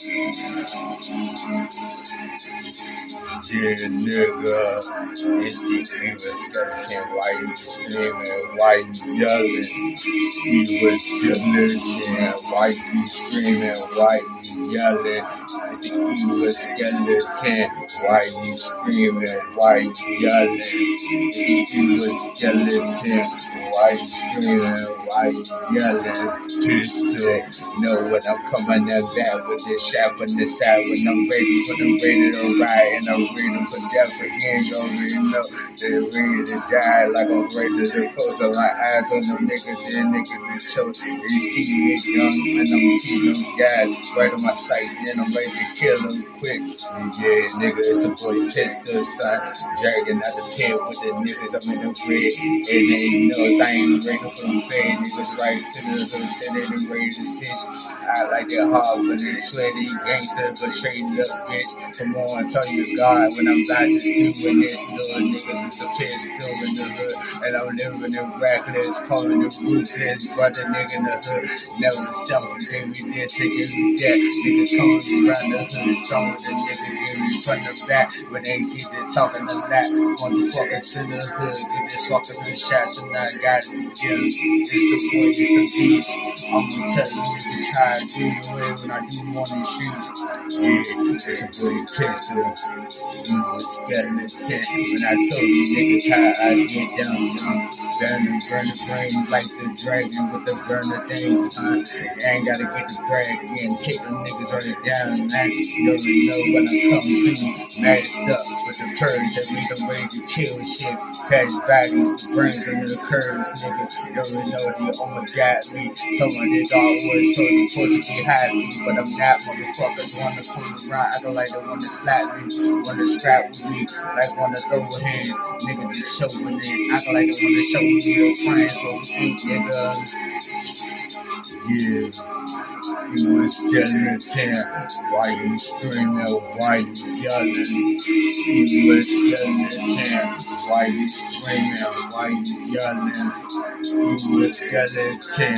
Yeah, nigga, it's the irresponsible. Why you screaming? Why you yelling? He was skeleton. Why you screaming? Why you yelling? The evil skeleton. Why you screaming? Why you yelling? The evil skeleton. Why you screaming? Why you yelling? Pistol. Know when I'm coming up back with this shaft on the side when I'm ready for them ready to ride and I'm ready for death again. You know they're ready to die like I'm ready to close up my eyes on them niggas and niggas to choke. You see me young and I'm seeing them guys right on my sight and I'm ready kill quick. Yeah, nigga, it's a boy pistol. Dragging out the pen with the niggas, I'm in the red. And they knows I ain't ready for them fade niggas right to the hood, and they done ready to snitch. I like it hard when they sweaty gangster, but straight up bitch. Come on, tell you God when I'm about to do when this little niggas is a pistol in the hood. And I'm living in reckless, calling it ruthless. Brother nigga in the hood, never self, give me this and give me that. Niggas coming around the hood, song with the nigga give me from the back. When they get to talking a lot, motherfuckers in the hood, get this fucking the shots and I got it again. It's the boy, it's the beast. I'm gonna tell you niggas how I do way when I do morning shoots. Yeah, it's a boy pistol. You. When I told you niggas how I get down, John. Burning, burning brains like the dragon with the burner things, huh? I ain't gotta get the brag again. Take them niggas on it down, man. You already know when I come through. Masked up with the purge, that means I'm ready to kill shit. Patch bodies, the brains under the curves, niggas. You already know they almost got me. Told my this dog was so they supposed to be happy, but I'm not. Motherfuckers wanna come around, I don't like they wanna slap me, wanna scrap with me, like wanna throw hands. Nigga just showing it, acting like they wanna show me real friends, but we ain't, nigga. Yeah. You was skeleton. Why you screaming? Why you yelling? You was skeleton. Why you screaming? Why you yelling? You was skeleton.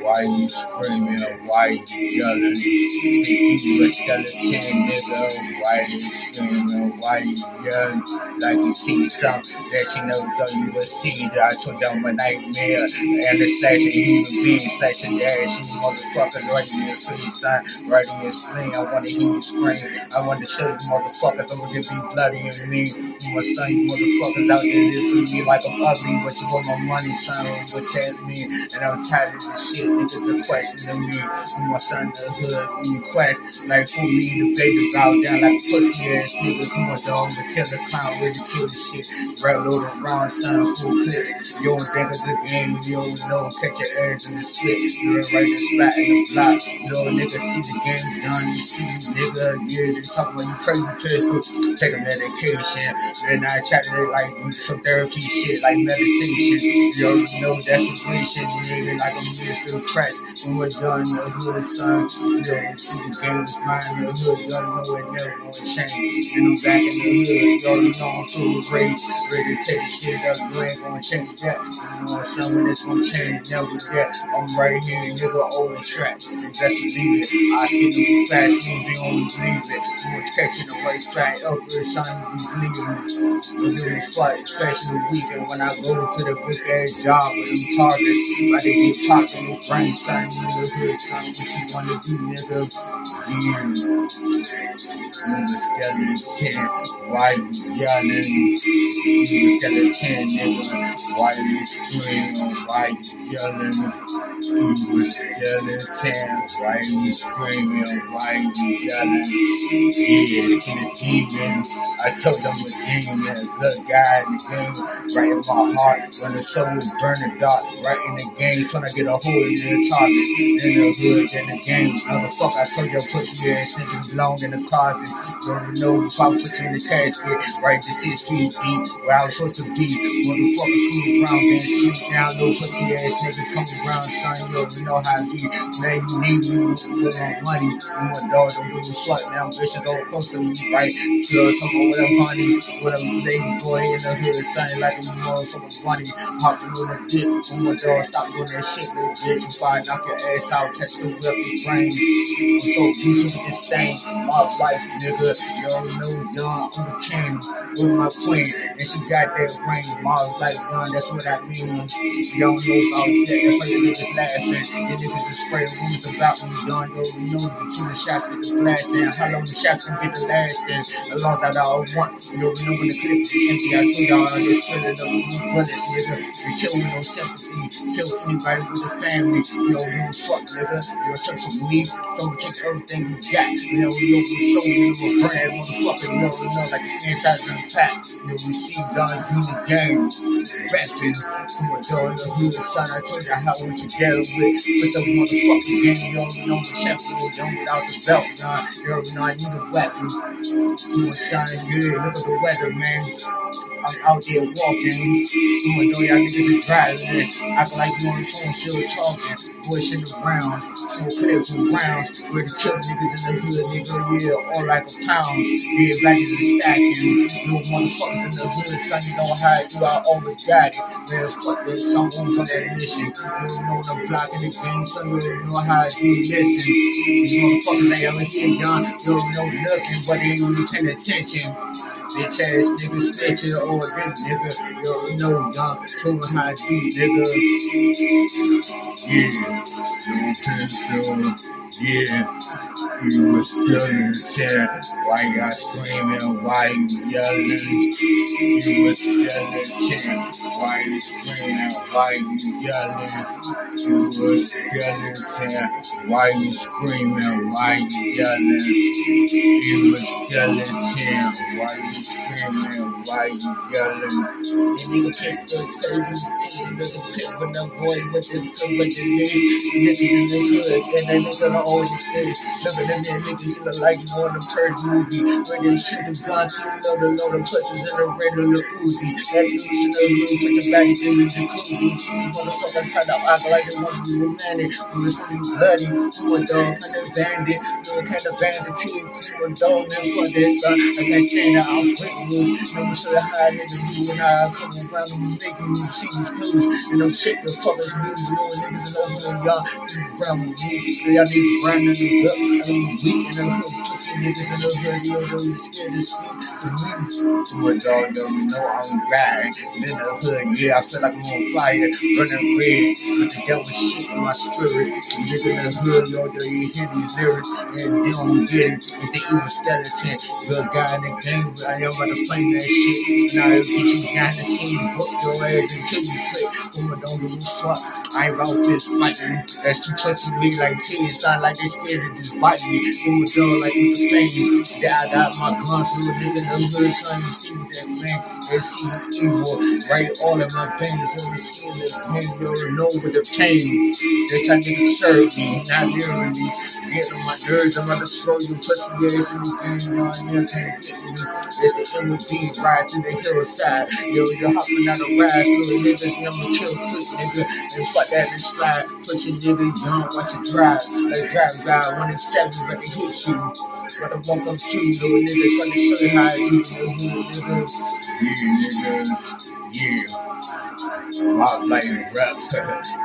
Why you screaming? Why you yelling? You was skeleton, nigga. Why you screaming? Why you yelling? Like you see something that you never thought you would see. That I told you I'm a nightmare. And the slashing human being, slashing dash. You motherfuckers right in your face, son. Right in your spleen. I wanna hear you scream. I wanna show you motherfuckers I'm gonna be bloody and mean. You my son, you motherfuckers out there living me like I'm ugly. But you want my money, son. What that mean? And I'm tired of this shit. Niggas are questioning me. You my son, the hood, you quest. Like for me to pay the bow down like a pussy ass nigga. Come on, dog. The killer clown, ready to kill the shit. Rap load around, son, full clips. You don't think it's a game, you don't know. Catch your ass in the split. You're right the spot in the block. Know, nigga, see the game done. You see me, nigga. Yeah, they talk about you crazy pistol. Take a medication. Then I chat it like some therapy shit, like meditation. You know that's the way shit, nigga. Like I'm just still cracks. When we're done the hood, son. You know, see the game is mine the hood. Already know it gonna change. And I'm back in the hood. You already know I'm full of rage. Ready to take the shit up. You ain't gonna change that. You know, something that's gonna change. Never that. I'm right here, nigga, always trapped. And best believe it. I see the fast movie, only believe it. You were catching the right strike up here, son, you be bleeding. But do this fight, especially weekend when I go to the big ass job with them targets. About to get in the brain, son, the hood, son. What you wanna do, nigga? Yeah. You the skeleton, why you yelling? You skeleton, nigga, why you screaming? Why you yelling? You the skeleton, why you screaming? Why you yelling? Yeah, in the demon. I told them I'm a demon, good guy in the game, right in my heart. When the soul is burning dark, right in the game, trying to get a hold of the targets. In the hood, in the game. Motherfucker, I told your pussy ass niggas belong in the closet. Don't know if I put you in the casket, right to six feet deep, where I was supposed to be. Motherfuckers come around and street now, no pussy ass niggas coming around, son, you know how it be. Man, you need me with little money. You want dog, don't give a fuck. Now, bitches go close to me, right? Girl, talk about what I'm honey, what a baby boy in the hood, son, like a motherfucker funny. Hopping on the dick, when my dog stop doing that shit, little bitch. If I knock your ass out, catch the whip your brains. I'm so decent with this thing. My life, nigga. You already know, young, I'm the king with my queen, and she got that ring. Mars like gun, that's what I mean. You don't know about that, that's why your niggas laughing. Your niggas is spraying rumors about me, young. Yo, we know the two shots get the blast in. How long the shots can get the last in? As long as I all want. You know, when the clip is empty, I told y'all this feeling of new bullets, nigga. You kill with no sympathy, kill anybody with a family. You know, you fuck, nigga. You're a touch of me, so we take everything you got. You know, you know, so you know, a brand, motherfucker. You know, you know, like the insides of the pack. You see John do the game. Rapping, come on, dog, the hood, son. I told you how what you get with. Put the motherfucking game, you already know the champion, you know, without the belt, nah. You already know I need a weapon. Come on, son, yeah, look at the weather, man. I'm out there walking. You know y'all niggas are driving. Act like you on the phone still talking. Pushing around. Full clips and rounds. Where the kill niggas in the hood, nigga. Yeah, all like a town. Yeah, black is stacking. No motherfuckers in the hood, son. You don't hide, do. I always got it. Man, fuck this. Some on that mission. You don't know the block in the game, son. You don't know how do. Listen. These motherfuckers ain't ever here, young. You don't know looking, but they don't paying attention. Bitch ass nigga snitching or a big nigga. You already know, young. Told me how I do, nigga. Yeah. No pistol. Yeah. you was still in town. Why y'all screaming? Why you yelling? You was still in town. Why you screaming? Why you yelling? He was still in. Why you screaming? Why you yelling? You still in. Why you screaming? Why you yelling? The nigga pissed the crazy nigga pit with the boy with the with the leg. Nigga in the hood, and that nigga the only thing. Look at them there niggas, you look like you on the purge movie. When they shoot the gun, so you know the load of clutches in of the Uzi. That in the room, put your baggies in the jacuzzis. Motherfucker try to act like they want to be romantic. You was really bloody, you a dog, kind of bandit. You a kind of bandit, too. You a dog, man, fuck that, son. I can't stand that, uh, I'm witness. Never should have had niggas do when I come around and make you see these clues. And I'm sick of fuckers, dudes, little niggas in the hood, y'all. Around with me, y'all need to grind in the gut. I mean, weak in the hood, pussy niggas in the hood, yo, yo, you scared to speak to me. My dog, yo, you know I'm riding. In the hood, yeah, I feel like I'm on fire. Running red, but the devil shit in my spirit. Niggas in the hood, yo, yo, you hear these lyrics, and they don't get it. It's the evil skeleton. Good guy in the game, but I am about to flame that shit. Now get you behind the scenes, book your ass and kill you quick. Woman, don't give a fuck. I ain't about this fighting. That's too touchy me like kids. Sound like they scared to just bite me. Woman, dog like with the flames. That I got my guns, little nigga in the hood, son. You see what that man? They see evil right all in my veins. So we see the pain, you already know with the pain. They try to serve me, not literally. Get on my nerves, I'm gonna destroy you pussy ass in the game. No, you can't get me. It's the MOD ride to the hillside. Yo, you're hopping out of rise, little niggas, number kill quick, nigga. And fuck that and slide. Pussy nigga, don't watch you drive. Like drive by one and seven, but they hit you. But I walk up to you, little niggas, trying to show you how I do, nigga. Yeah, nigga. Yeah. Rock like rap,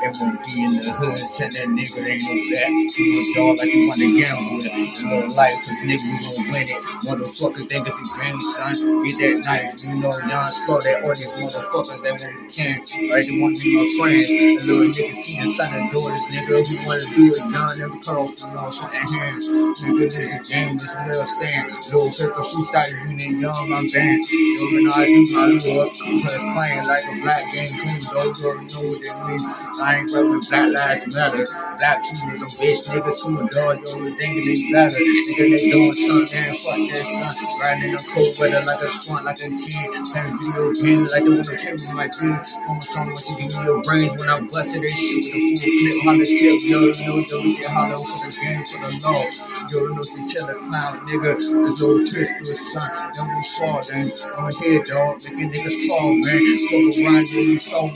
MOD in the hood, send that nigga, they know that. You a dog like you wanna gamble with it. You know life, cause nigga, we gon' win it. Motherfucker think it's a game, son. Get that knife, you know, y'all slow that all these motherfuckers that want to can. Right, they wanna be my friends. The little niggas keep the son and daughters, nigga. Who wanna do it, John, never cut off the nose with their hands. Nigga, this a game, this real stand. Little circle freestyle, you name young, I'm banned. You know, I do my little up, cause playing like a black game, cool, you already know what that means. I ain't with Black Lives Matter. black people, some bitch niggas who a dog, yo, they thinking they better. Nigga, they doing something, fuck that son. Riding in the cold weather like a front, like a kid. Playing video games like they wanna kill me like this. On song, what you give me your brains when I'm busting that shit with a full clip. Holla tip, yo, yo, yo, we get hollow for the game, for the law. Yo, no, some killer clown, nigga. There's no twist to a son. Fall, then I'm here, dog. Making niggas tall, man. Fuck around, yo, you saw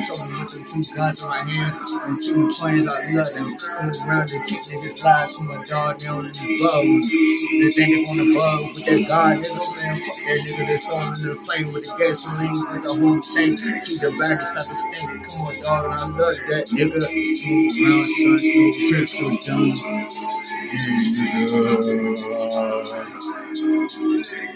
saw me with the two guns in my hand and two twins, I love them. Going around and niggas lives from a dog, they don't need bug. They think they wanna with that God, nigga, man. Fuck that nigga that's falling in the flame with the gasoline, with the whole tank. See the bag, stop the stink. Come on, dog, and I love that nigga. Move around, son, slow, pistol, dumb. nigga.